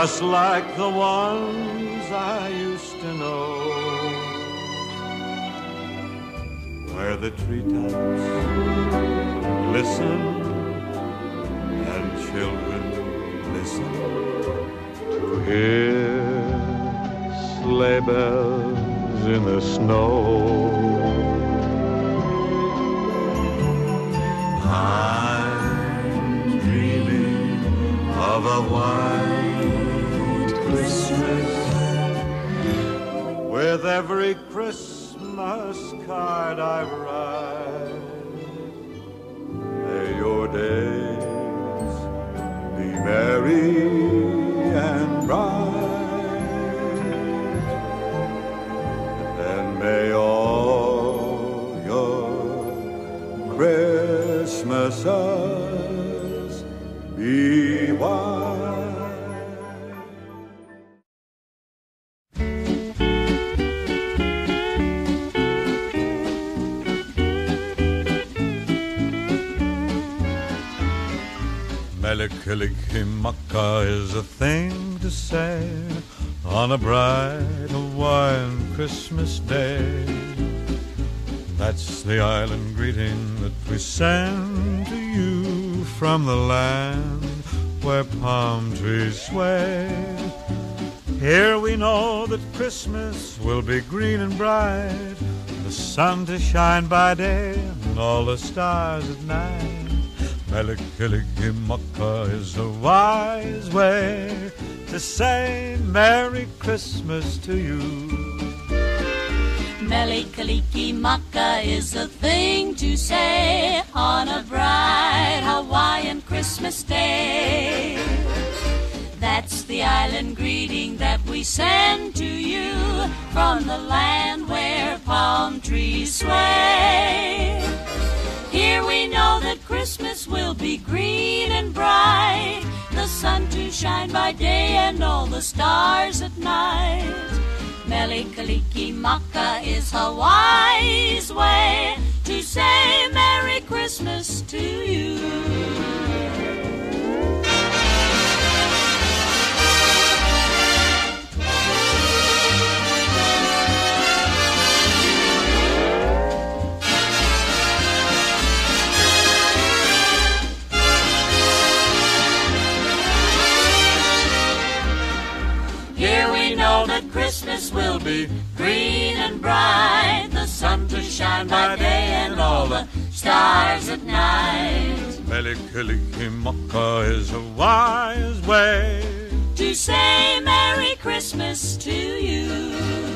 just like the ones I used to know. Where the treetops glisten and children listen to hear sleigh bells in the snow. I'm dreaming of a white Christmas with every Christmas card I write. May your days be merry and bright, Mele Kalikimaka is a thing to say on a bright Hawaiian Christmas day. That's the island greeting that we send to you from the land where palm trees sway. Here we know that Christmas will be green and bright, the sun to shine by day and all the stars at night. Mele Kalikimaka is a wise way to say Merry Christmas to you. Mele Kalikimaka is a thing to say on a bright Hawaiian Christmas day. That's the island greeting that we send to you from the land where palm trees sway. Here we know that Christmas will be green and bright, the sun to shine by day and all the stars at night. Mele Kalikimaka is Hawaii's way to say Merry Christmas to you. Christmas will be green and bright, the sun to shine by day and all the stars at night. Mele Kalikimaka is a wise way To say Merry Christmas to you.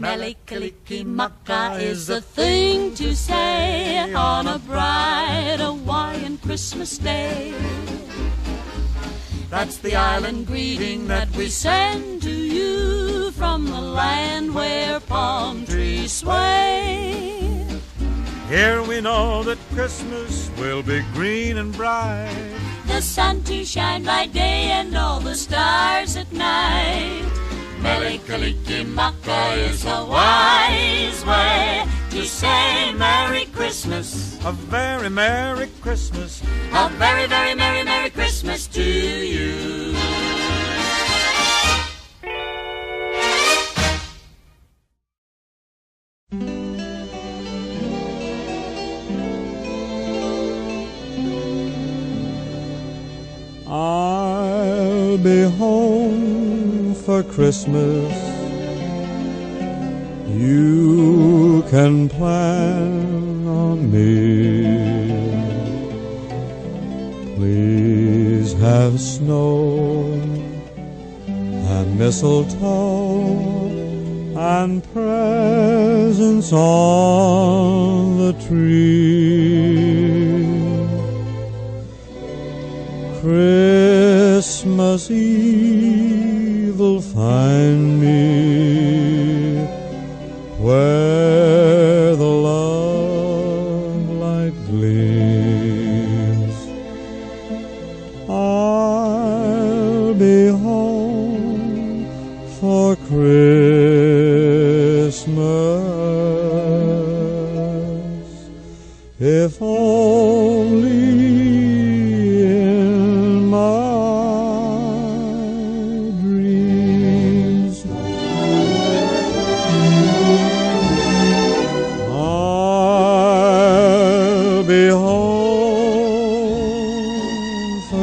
Mele Kalikimaka is the thing to say on a bright Hawaiian Christmas day. That's the island greeting that we send to you from the land where palm trees sway. Here we know that Christmas will be green and bright. The sun to shine by day and all the stars at night. Mele Kalikimaka is a wise way to say Merry Christmas. A very Merry Christmas. A very, very Merry, Merry Christmas to you. For Christmas. You can plan on me. Please have snow and mistletoe and presents on the tree. Christmas Eve will find me where the love light gleams. I'll be home for Christmas. If only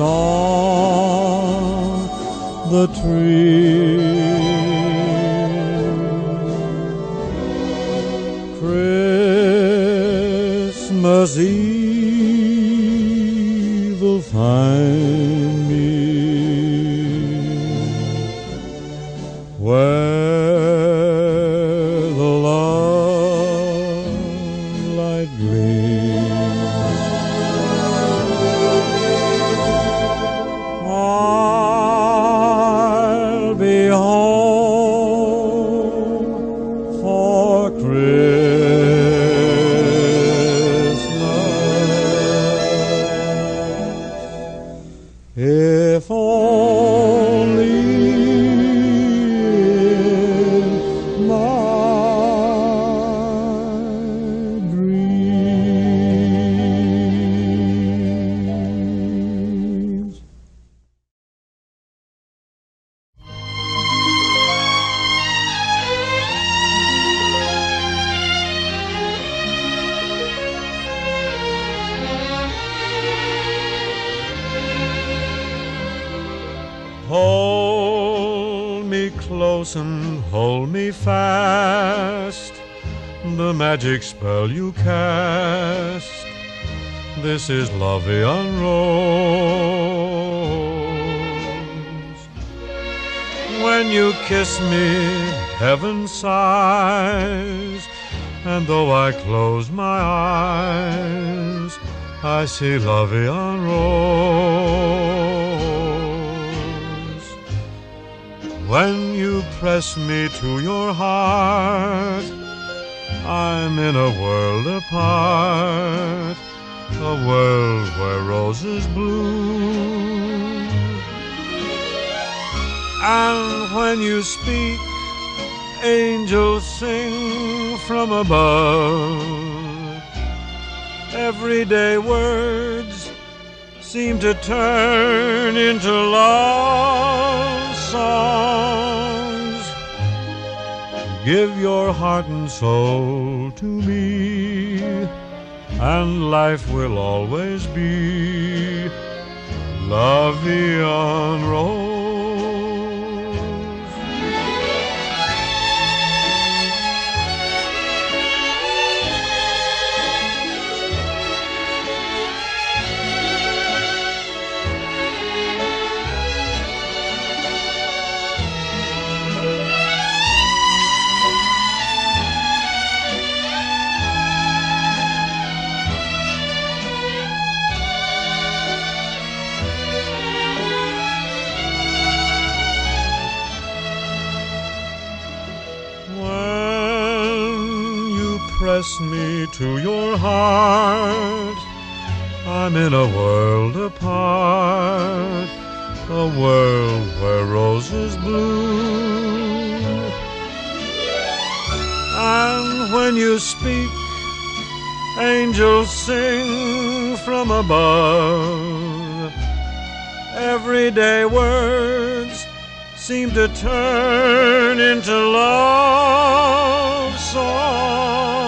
on the tree. Christmas Eve me close and hold me fast. The magic spell you cast. This is La Vie en Rose. When you kiss me, heaven sighs. And though I close my eyes, I see La Vie en Rose. When you press me to your heart, I'm in a world apart, a world where roses bloom. And when you speak, angels sing from above. Everyday words seem to turn into love songs. Give your heart and soul to me, and life will always be La Vie en press me to your heart, I'm in a world apart, a world where roses bloom. And when you speak, angels sing from above. Everyday words seem to turn into love songs.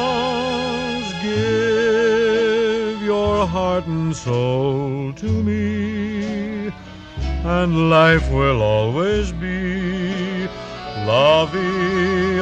Give your heart and soul to me, and life will always be La Vie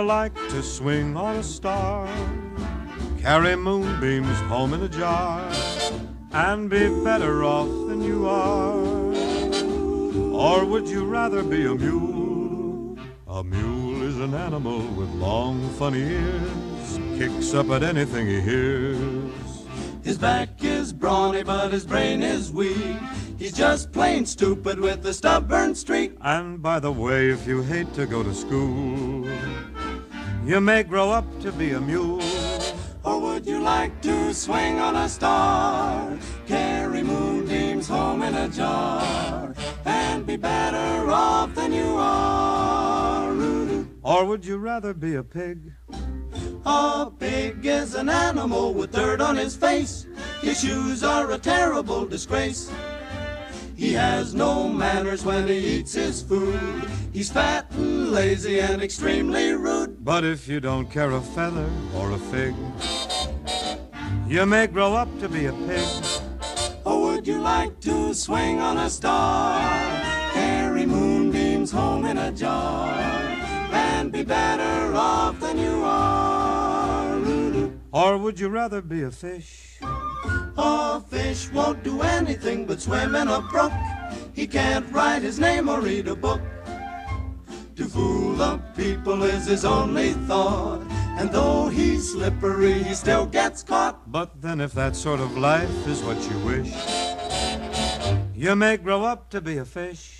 you like to swing on a star? Carry moonbeams home in a jar and be better off than you are? Or would you rather be a mule? A mule is an animal with long, funny ears, kicks up at anything he hears. His back is brawny, but his brain is weak. He's just plain stupid with a stubborn streak. And by the way, if you hate to go to school, you may grow up to be a mule. Or would you like to swing on a star? Carry moonbeams home in a jar and be better off than you are. Or would you rather be a pig? A pig is an animal with dirt on his face. His shoes are a terrible disgrace. He has no manners when he eats his food. He's fat and lazy and extremely rude. But if you don't care a feather or a fig, you may grow up to be a pig. Or would you like to swing on a star? Carry moonbeams home in a jar and be better off than you are. Or would you rather be a fish? A fish won't do anything but swim in a brook. He can't write his name or read a book. To fool the people is his only thought. And though he's slippery, he still gets caught. But then, if that sort of life is what you wish, you may grow up to be a fish.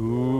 A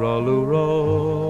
roll, roll.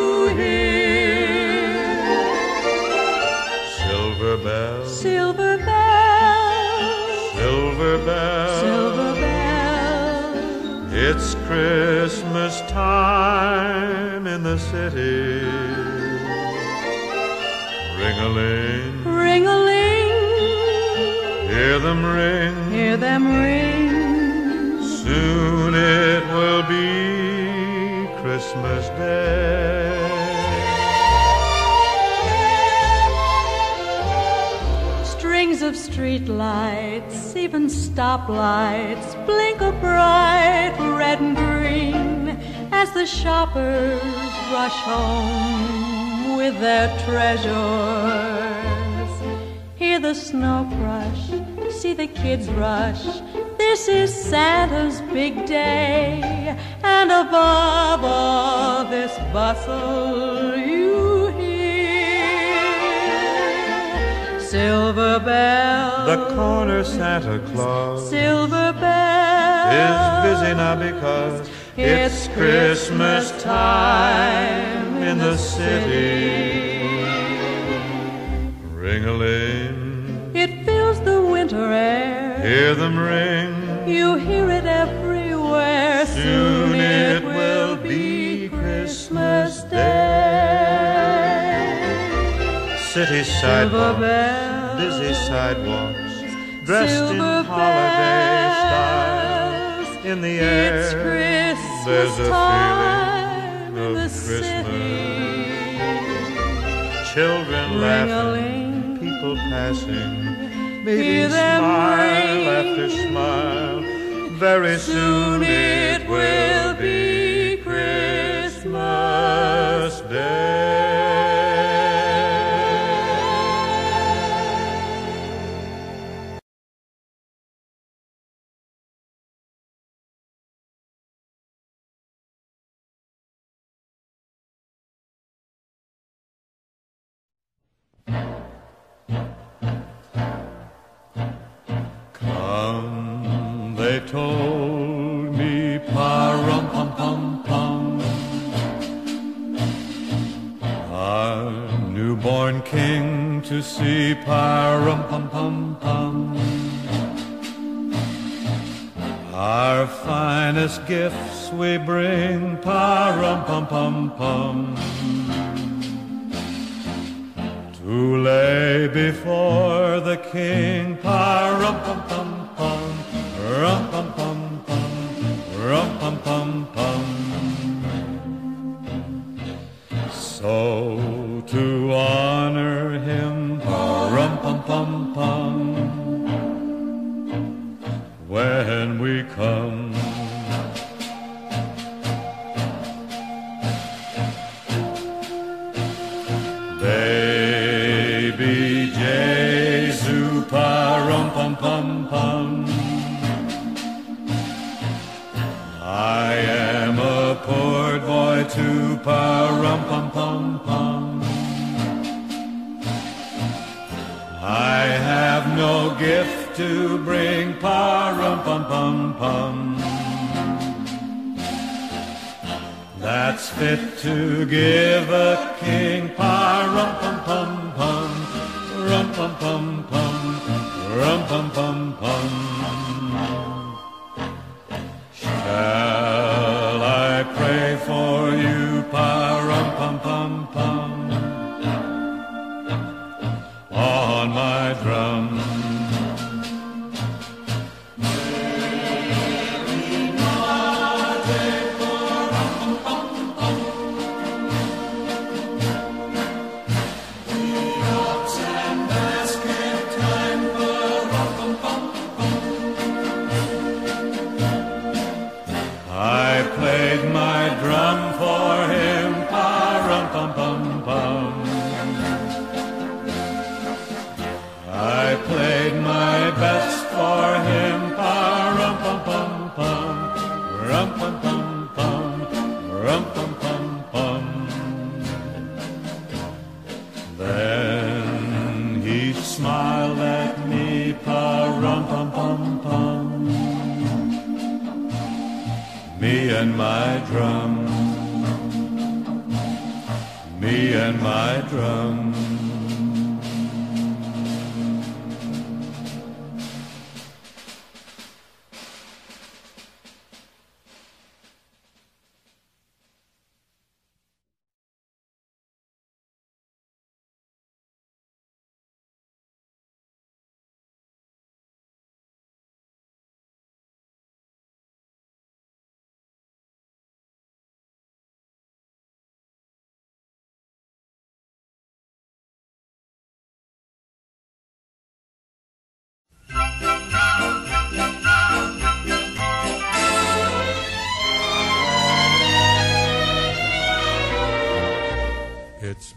silver bells, silver bells, silver bells, silver bells. It's Christmas time in the city. Ring a ling, ring a ling. Hear them ring, hear them ring. Soon it will be Christmas Day. Of street lights, even stoplights, blink a bright red and green as the shoppers rush home with their treasures. Hear the snow crush, see the kids rush. This is Santa's big day, and above all this bustle, silver bells. The corner Santa Claus, silver bells, is busy now because it's Christmas time in the city. Ring a ling. It fills the winter air. Hear them ring. You hear it everywhere. Soon, Soon it will be Christmas Day. City sidewalks, busy sidewalks, dressed in holiday style in the air. It's Christmas There's a time feeling of Christmas. Children laughing, people passing, meeting smile ring. after smile. Very soon, Soon it will be Christmas Day. We bring, boy too, pa rum pum pum pum. I have no gift to bring, pa-rum pum pum pum. That's fit to give a king, pa-rum pum pum pum, rum pum pum pum, rum pum pum pum.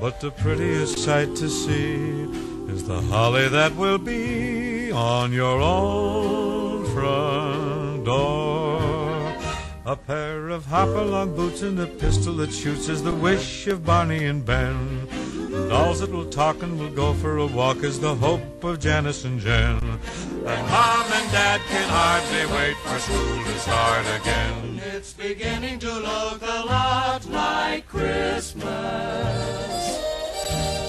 But the prettiest sight to see is the holly that will be on your own front door. A pair of hopalong boots and a pistol that shoots is the wish of Barney and Ben. Dolls that will talk and will go for a walk is the hope of Janice and Jen. And Mom and Dad can hardly wait for school to start again. It's beginning to look a lot like Christmas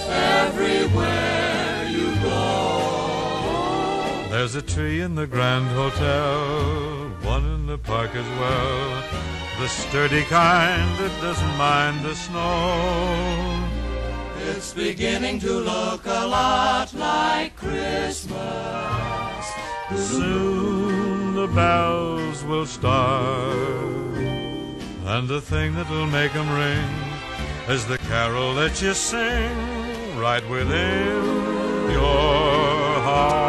everywhere you go. There's a tree in the Grand Hotel, one in the park as well. The sturdy kind that doesn't mind the snow. It's beginning to look a lot like Christmas. Soon the bells will start, and the thing that'll make 'em ring is the carol that you sing right within your heart.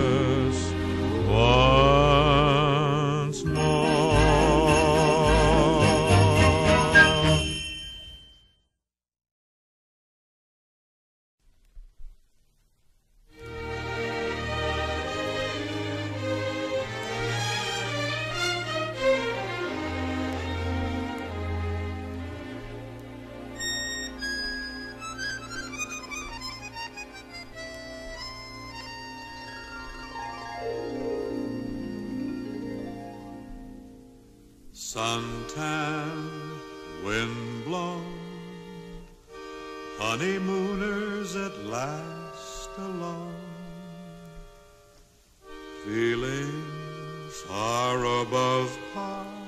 suntan, wind-blown, honeymooners at last alone, feeling far above par.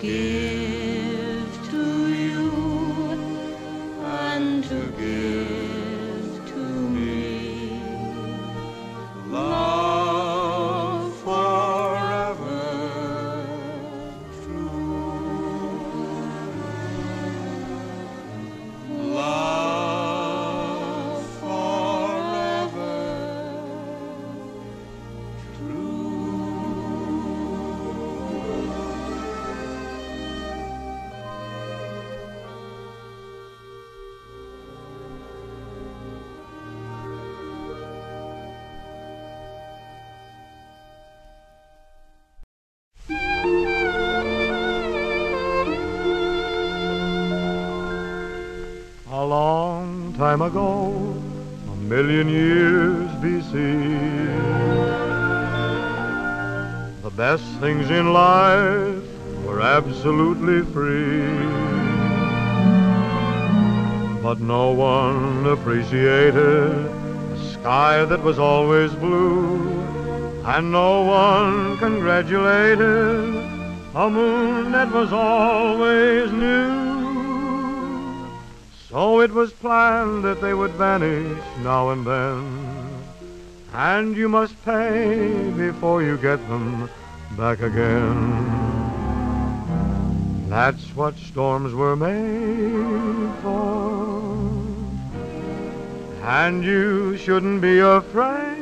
But time ago, a million years BC, the best things in life were absolutely free. But no one appreciated a sky that was always blue, and no one congratulated a moon that was always new. It was planned that they would vanish now and then, and you must pay before you get them back again. That's what storms were made for, and you shouldn't be afraid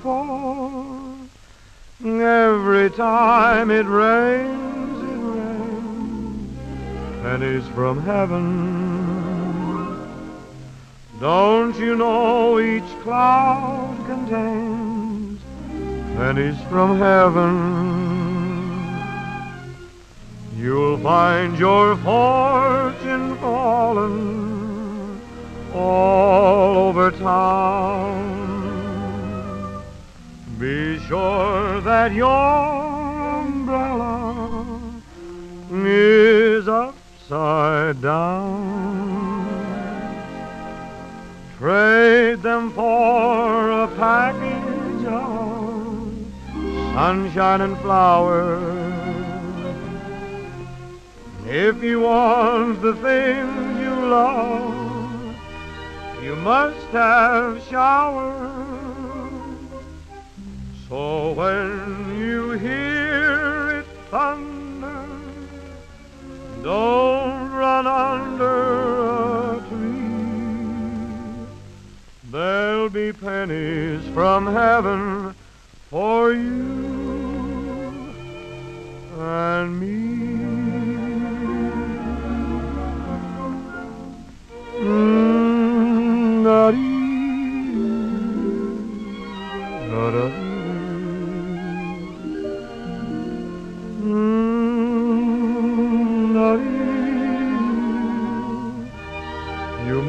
for every time it rains, it rains pennies from heaven. Don't you know each cloud contains pennies from heaven? You'll find your fortune fallen all over town. Be sure that your umbrella is upside down. Trade them for a package of sunshine and flowers. If you want the things you love, you must have showers. So when you hear it thunder, don't run under. There'll be pennies from heaven for you and me. Mm, da-dee.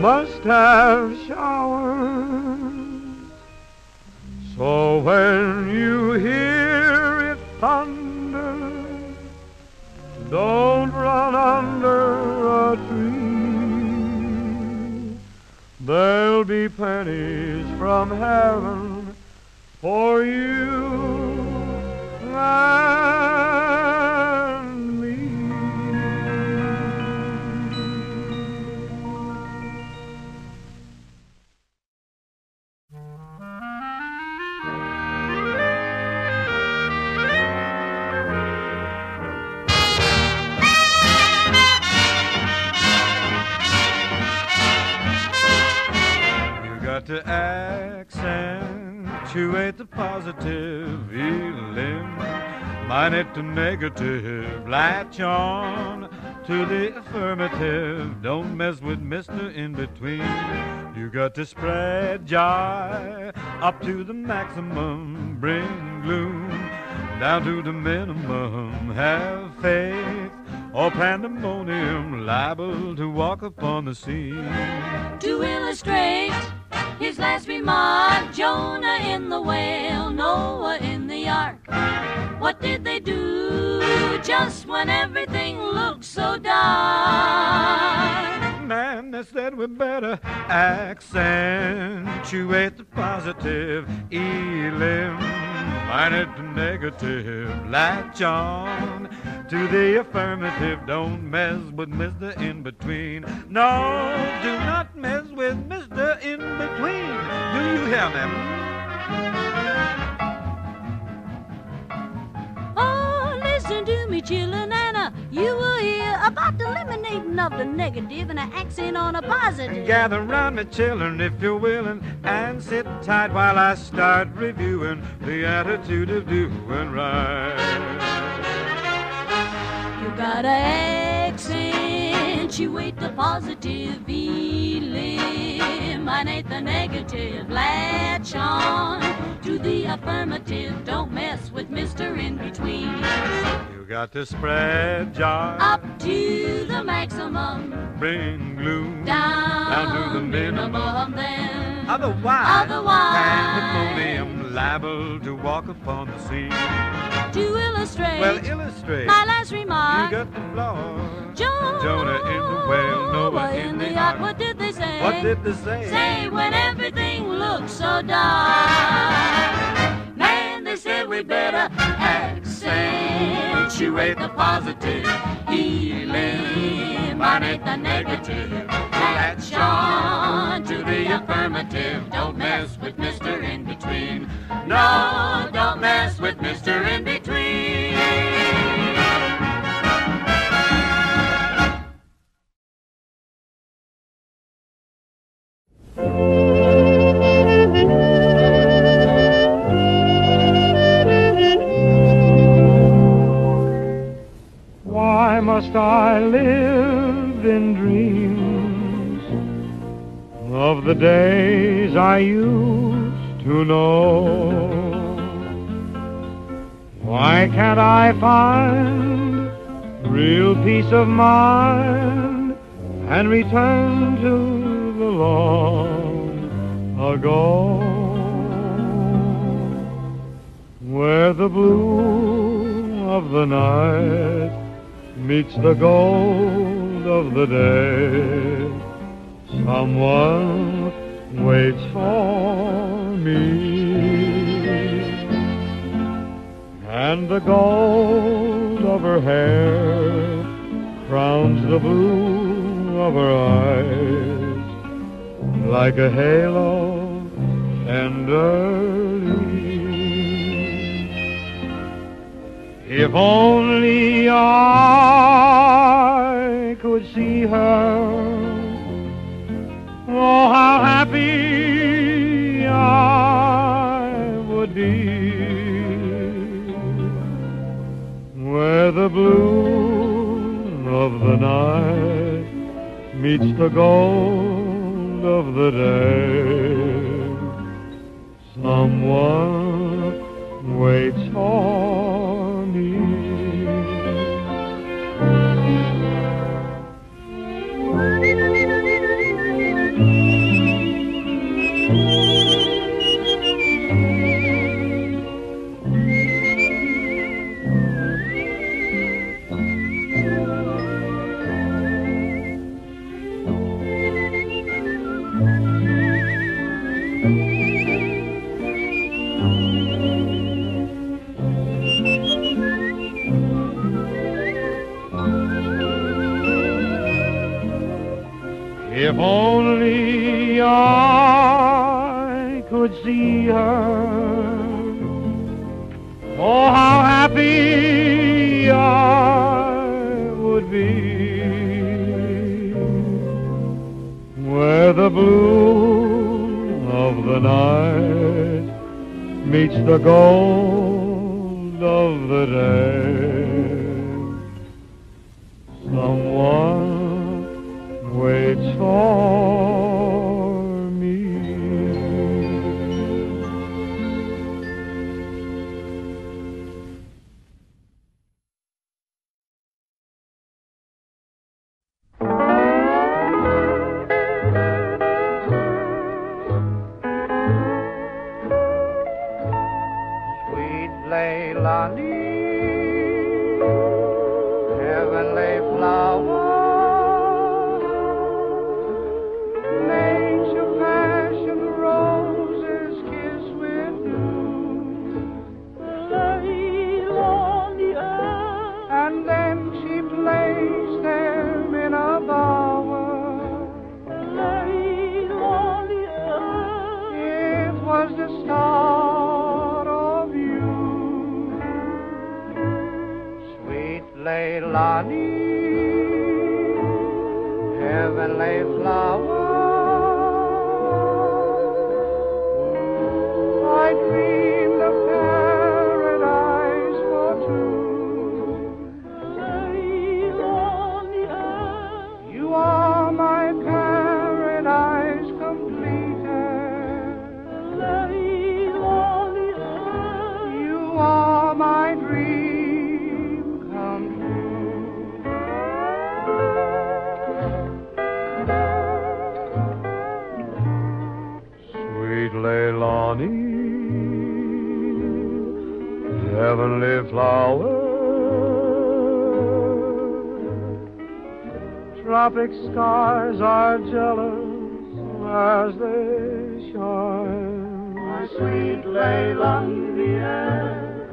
Must have showers. So when you hear it thunder, don't run under a tree. There'll be pennies from heaven for you got to accentuate the positive minus the negative. Latch on to the affirmative. Don't mess with Mister in between. You got to spread joy up to the maximum. Bring gloom down to the minimum. Have faith or pandemonium, liable to walk upon the scene. To illustrate his last remark, Jonah in the whale, Noah in the ark. What did they do just when everything looked so dark? Man, they said we better accentuate the positive, eliminate the negative, latch on to the affirmative. Don't mess with Mr. In Between. No, do not mess with Mr. In Between. Do you hear me? Oh, listen to me, chillin' Anna. You about the eliminating of the negative and an accent on a positive. Gather round me, children, if you're willing, and sit tight while I start reviewing the attitude of doing right. You gotta accentuate the positive, eliminate the negative, latch on to the affirmative. Don't mess with Mr. In Between. You got to spread joy, Up to the maximum, bring gloom down, down to the minimum. then. Otherwise, Otherwise. pandemonium liable to walk upon the scene. To illustrate Well, illustrate. my last You remark, got the floor. Jonah, Jonah in the whale, Noah in the ark. What did they say? What did they say? say when everything looks so dark. Man, they said we better accentuate the positive, eliminate the negative, latch on to the affirmative. Don't mess with Mr. In Between. No, don't mess with Mr. In Between. Why must I live in dreams of the days I used to know? Why can't I find real peace of mind and return to long ago? Where the blue of the night meets the gold of the day. Someone waits for me. And the gold of her hair crowns the blue of her eyes like a halo tenderly. If only I could see her, oh, how happy I would be. Where the blue of the night meets the gold of the day, someone waits for me. I could see her, oh, how happy I would be. Where the blue of the night meets the gold of the day. Someone waits for Tropic skies are jealous as they shine. My sweet Leilani,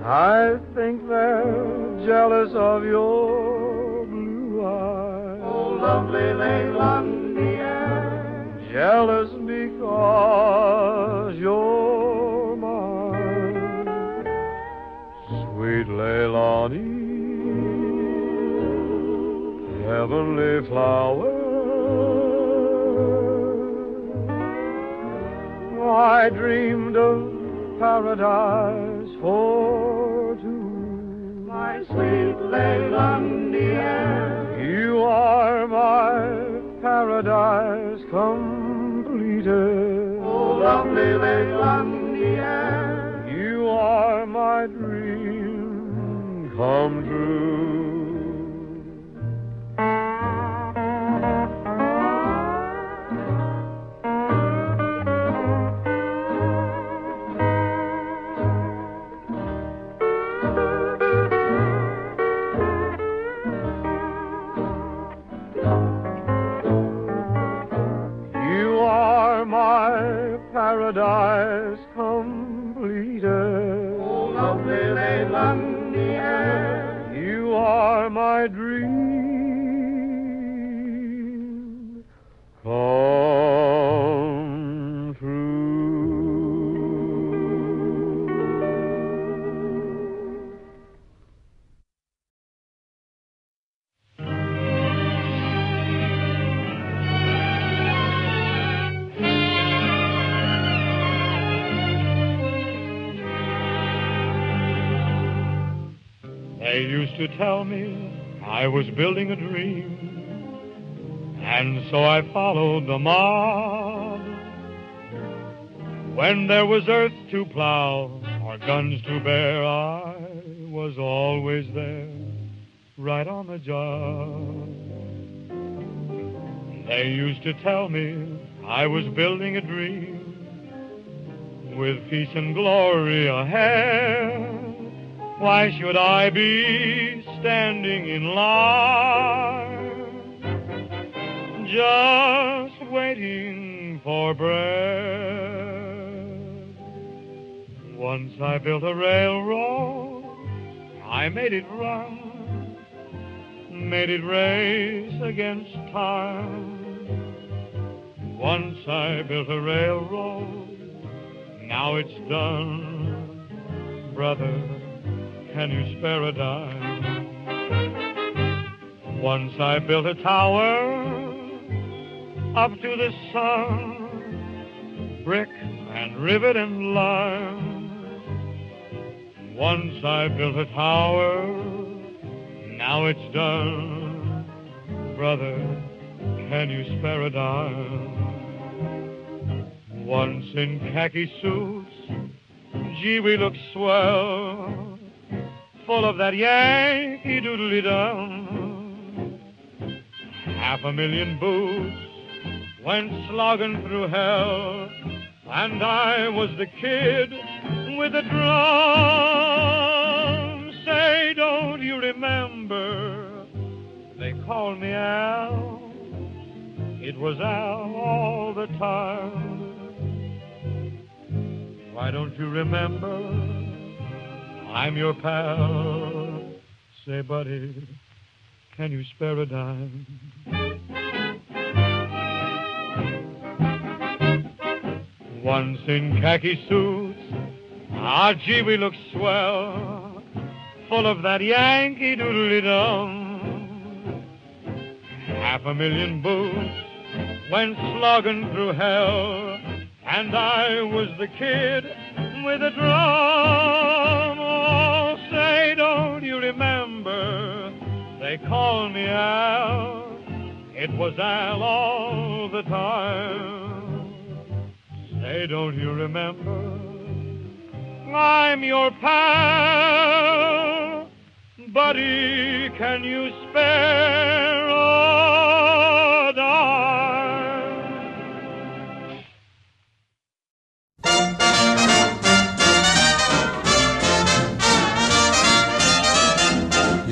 I think they're jealous of your blue eyes. oh lovely Leilani, Jealous heavenly flower. I dreamed of paradise for two. my sweet Leilani, tell me I was building a dream, and so I followed the mob. When there was earth to plow or guns to bear, I was always there, right on the job. They used to tell me I was building a dream with peace and glory ahead. Why should I be standing in line just waiting for bread? Once I built a railroad, I made it run, made it race against time. Once I built a railroad, now it's done. Brother, can you spare a dime? Once I built a tower up to the sun, brick and rivet and lime. Once I built a tower, now it's done. Brother, can you spare a dime? Once in khaki suits, gee, we look swell, full of that Yankee doodly dum. Half a million boots went slogging through hell, and I was the kid with the drum. Say, don't you remember? They called me Al. It was Al all the time. Why don't you remember? I'm your pal. Say, buddy, can you spare a dime? Once in khaki suits, ah, gee, we look swell, full of that Yankee doodly dum. Half a million boots went slogging through hell, and I was the kid with a drum. Oh, say, don't you remember? They called me Al. It was Al all the time. Say, don't you remember? I'm your pal. Buddy, can you spare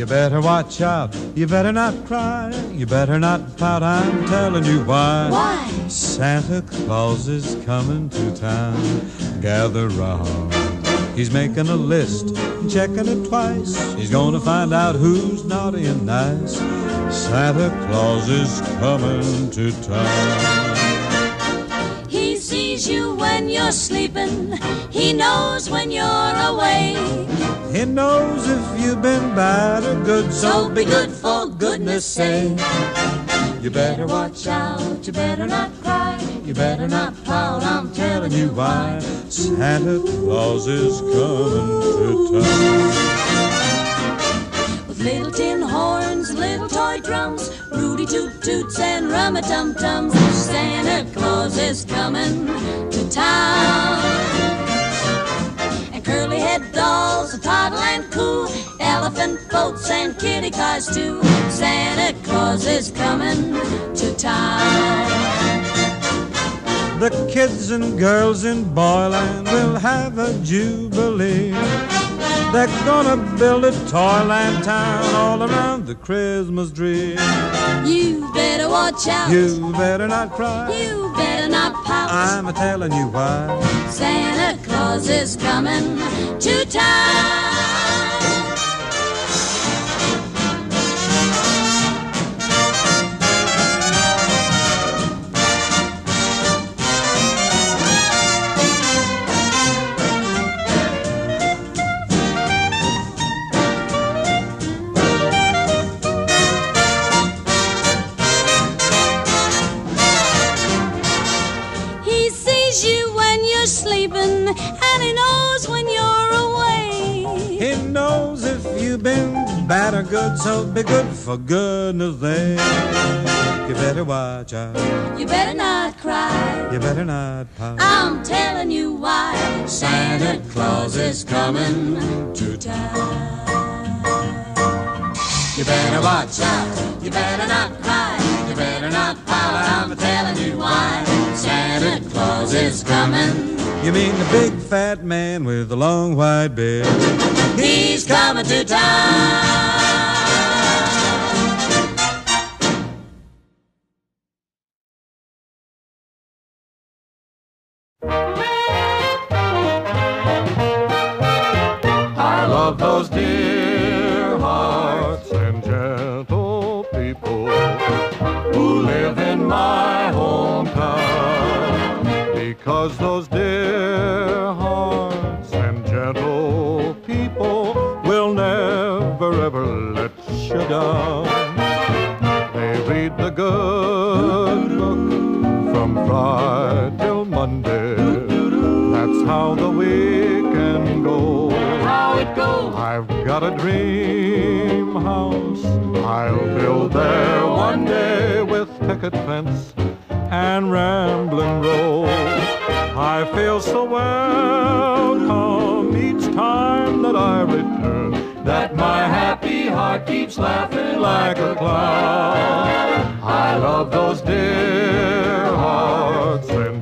better watch out. You better not cry. You better not pout. I'm telling you why. Why? Santa Claus is coming to town. Gather round. He's making a list, checking it twice. He's gonna find out who's naughty and nice. Santa Claus is coming to town. He sees you when you're sleeping. He knows when you're awake. He knows if you've been bad or good, So be good for goodness sake. You better watch out. You better not cry. You better not pout. I'm telling you why. Santa Claus is coming to town. With little tin horns, little toy drums, Rudy toot toots and rum a tum tums. Santa Claus is coming town. And curly head dolls, a toddle and coo, elephant boats and kitty cars too. Santa Claus is coming to town. The kids and girls in Boyland will have a jubilee. They're gonna build a toyland town all around the Christmas tree. You better watch out. You better not cry. You better not pout. I'm a telling you why. Santa Claus is coming to town. And he knows when you're away. He knows if you've been bad or good, so be good for goodness sake. You better watch out. You better not cry. You better not pout. I'm telling you why Santa Claus is coming to town. You better watch out. You better not cry. You better not pout. I'm telling you why Santa Claus is coming. You mean the big fat man with the long white beard? He's coming to town. Book till Monday. That's how the weekend goes. How it goes. I've got a dream house. I'll build there one day with picket fence and rambling road. I feel so welcome each time that I return that my happy heart keeps laughing like a clown. I love those dear hearts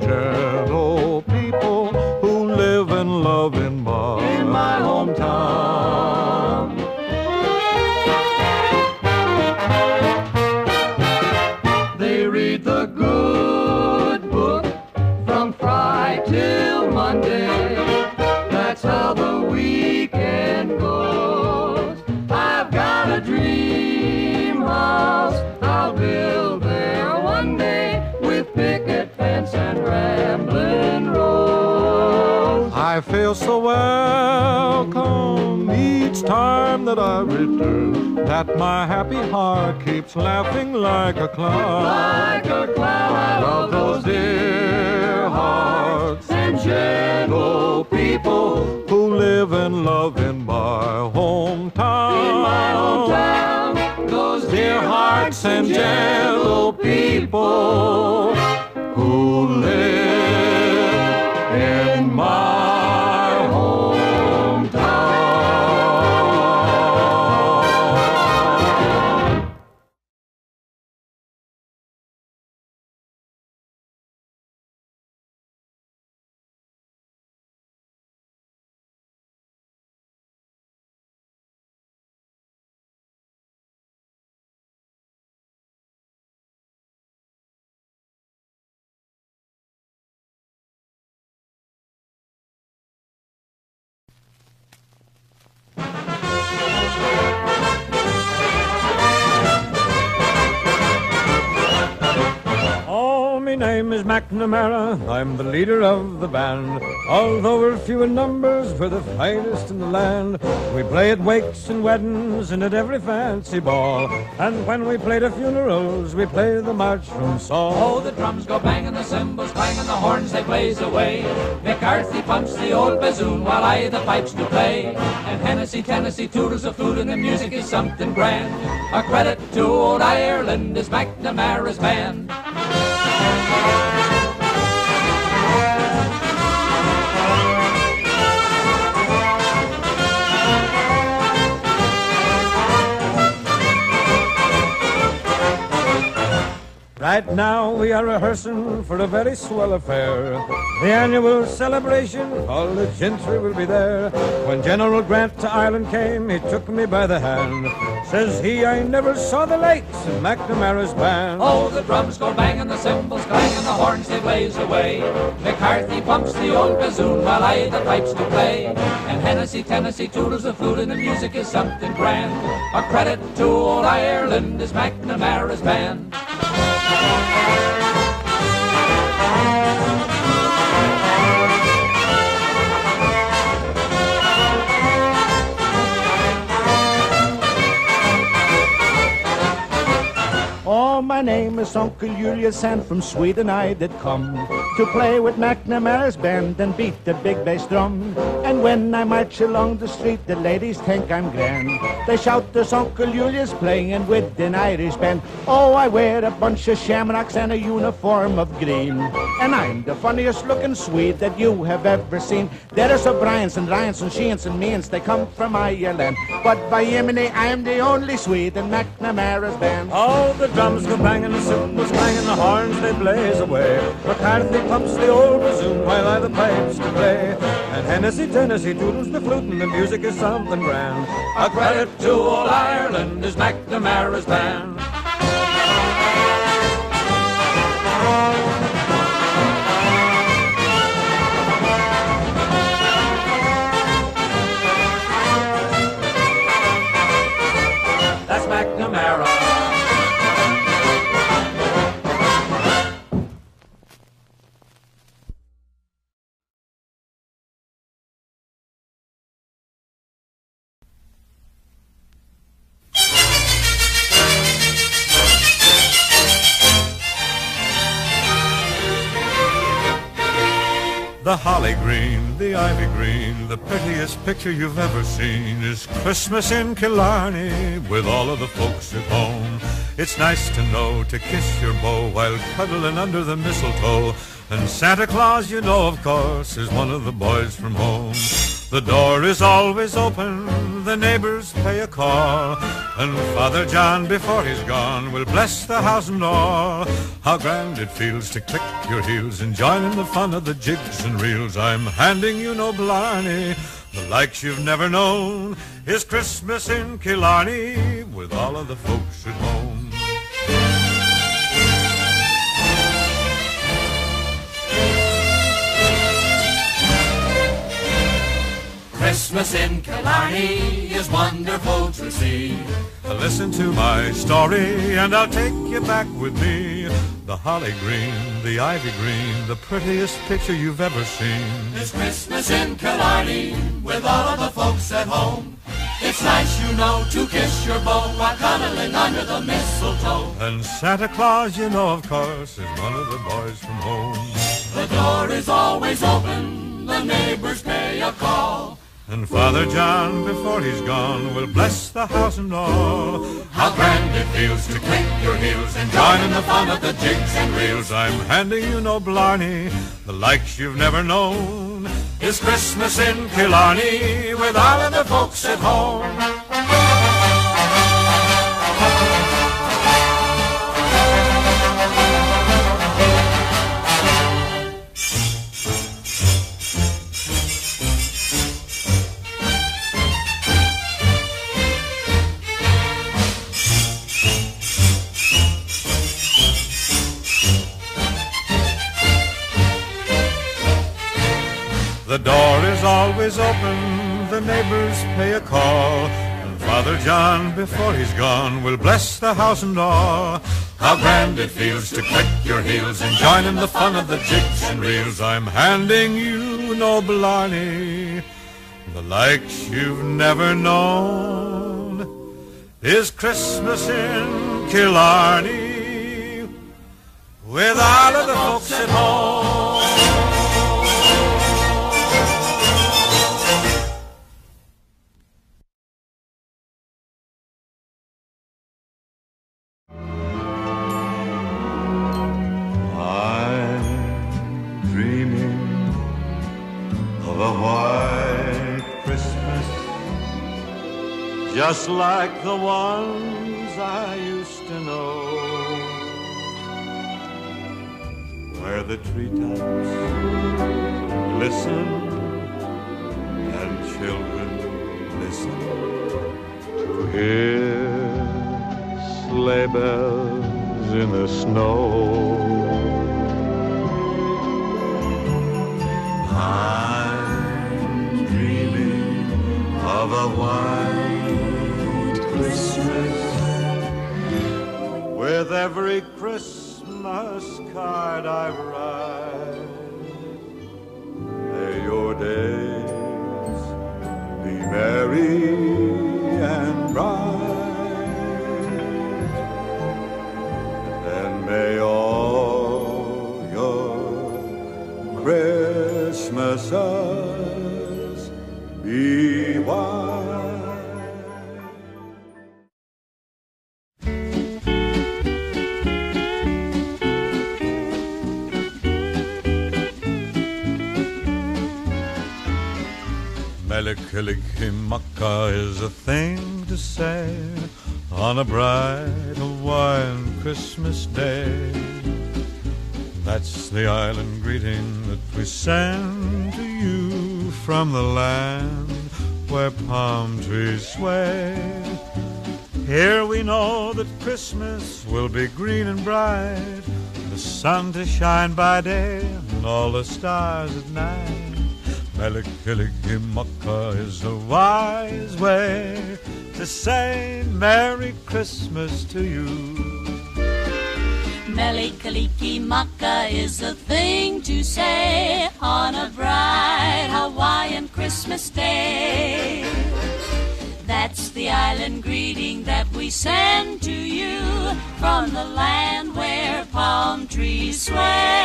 I feel so welcome each time that I return that my happy heart keeps laughing like a clown. Like a cloud, I love those dear hearts and gentle people who live and love in my hometown. in my hometown. Those Dear hearts and gentle people McNamara. I'm the leader of the band. Although we're few in numbers, we're the finest in the land. We play at wakes and weddings and at every fancy ball. And when we play the funerals, we play the march from Saul. Oh, the drums go banging, and the cymbals clanging, the horns they blaze away. McCarthy pumps the old bassoon while I the pipes do play. And Hennessy, Tennessee tootles the flute and the music is something grand. A credit to old Ireland is McNamara's band. Right now we are rehearsing for a very swell affair. The annual celebration, all the gentry will be there. When General Grant to Ireland came, he took me by the hand. Says he, I never saw the likes of McNamara's band. Oh, the drums go bang and the cymbals clang and the horns they blaze away. McCarthy pumps the old bassoon while I the pipes do play. And Hennessy, Tennessee tootles the flute and the music is something grand. A credit to old Ireland is McNamara's band. Thank you. Oh, my name is Uncle Julius, and from Sweden I did come to play with McNamara's band and beat the big bass drum. And when I march along the street, the ladies think I'm grand. They shout, "There's Uncle Julius playing with an Irish band." Oh, I wear a bunch of shamrocks and a uniform of green, and I'm the funniest looking Swede that you have ever seen. There's O'Briens and Ryans and Sheens and Means, they come from Ireland, but by Yemeni, I'm the only Swede in McNamara's band. All the drums go banging, the cymbals clanging, the horns they blaze away. McCarthy pumps the old bassoon while I the pipes to play. And Hennessy, Tennessee tootles the flute and the music is something grand. A credit to old Ireland is McNamara's band. Picture you've ever seen is Christmas in Killarney with all of the folks at home. It's nice to know to kiss your beau while cuddling under the mistletoe. And Santa Claus, you know, of course, is one of the boys from home. The door is always open, the neighbors pay a call, and Father John, before he's gone, will bless the house and all. How grand it feels to click your heels and join in the fun of the jigs and reels. I'm handing you no blarney, the likes you've never known. Is Christmas in Killarney with all of the folks at home. Christmas in Killarney is wonderful to see. Listen to my story and I'll take you back with me. The holly green, the ivy green, the prettiest picture you've ever seen. It's Christmas in Killarney with all of the folks at home. It's nice, you know, to kiss your beau while cuddling under the mistletoe. And Santa Claus, you know, of course, is one of the boys from home. The door is always open, the neighbors pay a call. And Father John, before he's gone, will bless the house and all. How grand it feels to click your heels and join in the fun of the jigs and reels. I'm handing you no blarney, the likes you've never known. It's Christmas in Killarney with all of the folks at home. The door is always open, the neighbors pay a call. And Father John, before he's gone, will bless the house and all. How grand it feels to click your heels and join in the fun of the jigs and reels. I'm handing you no blarney, the likes you've never known. Is Christmas in Killarney with all of the folks at home. Just like the ones I used to know, where the treetops glisten and children listen to hear sleigh bells in the snow. I'm dreaming of a white With every Christmas card I write. May your days be merry and bright, Mele Kalikimaka is a thing to say on a bright Hawaiian Christmas day. That's the island greeting that we send to you from the land where palm trees sway. Here we know that Christmas will be green and bright, the sun to shine by day and all the stars at night. Mele Kalikimaka is a wise way to say Merry Christmas to you. Mele Kalikimaka is a thing to say on a bright Hawaiian Christmas day. That's the island greeting that we send to you from the land where palm trees sway.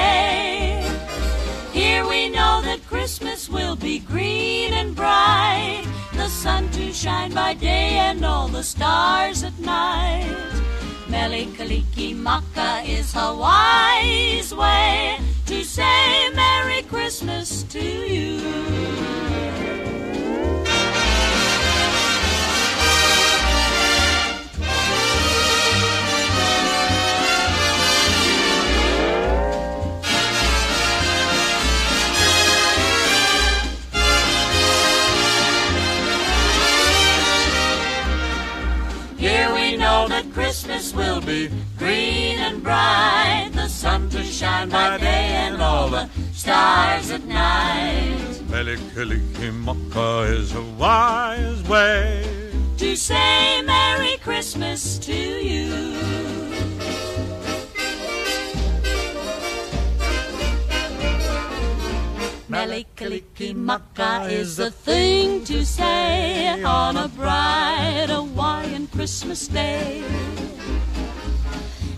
Here will be green and bright, the sun to shine by day and all the stars at night. Mele Kalikimaka is Hawaii's way to say Merry Christmas to you. Will be green and bright, the sun to shine by day and all the stars at night. Mele Kalikimaka is a wise way. To say Merry Christmas to you. Mele Kalikimaka is the thing to say on a bright Hawaiian Christmas day.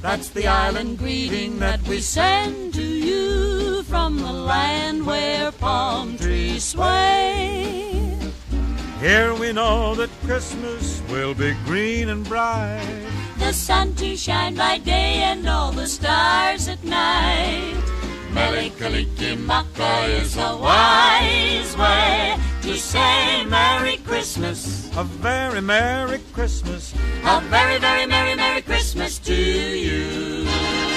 That's the island greeting that we send to you from the land where palm trees sway. Here we know that Christmas will be green and bright. The sun to shine by day and all the stars at night. Mele Kalikimaka is a wise way to say Merry Christmas. A very Merry Christmas. A very, very Merry, Merry Christmas to you.